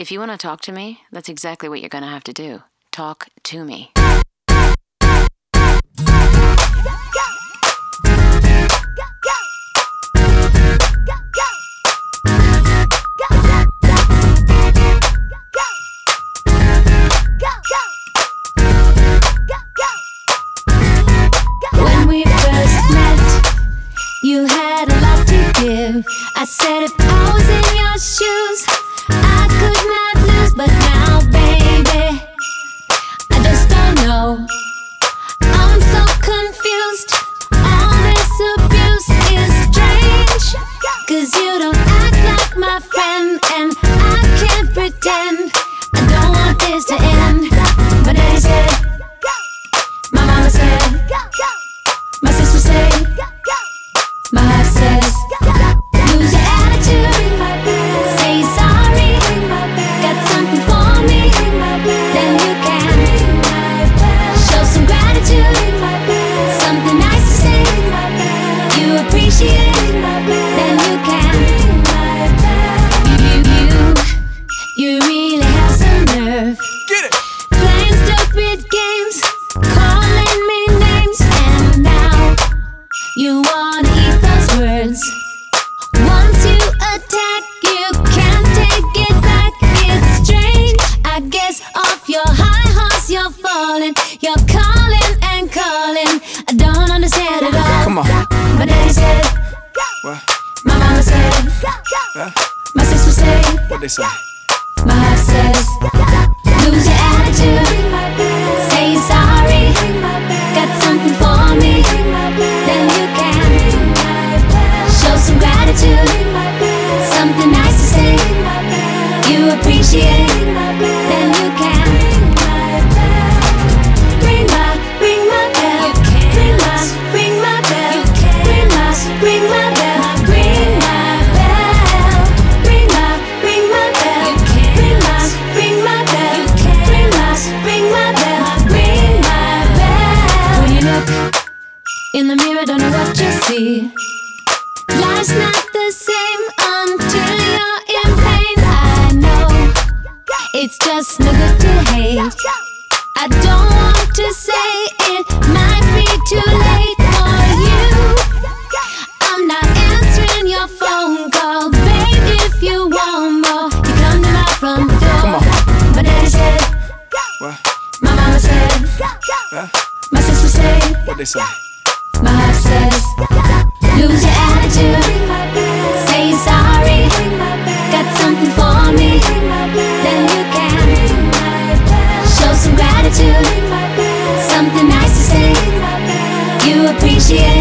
If you want to talk to me, that's exactly what you're going to have to do. Talk to me. When we first met, you had a lot to give. I said if I was in your shoes, understand it all. Come on. Then he said, What? my mama said, my sister said. What they say? My heart says, lose your attitude. Say you're sorry. What you see. Life's not the same until you're in pain. I know it's just no good to hate. I don't want to say it might be too late for you. I'm not answering your phone call, babe. If you want more, you come to my front door. My daddy said, What? my mama said, Huh? my sister said, What they say? Lose your attitude. Say sorry. Got something for me. Then you can show some gratitude. Something nice to say. You appreciate.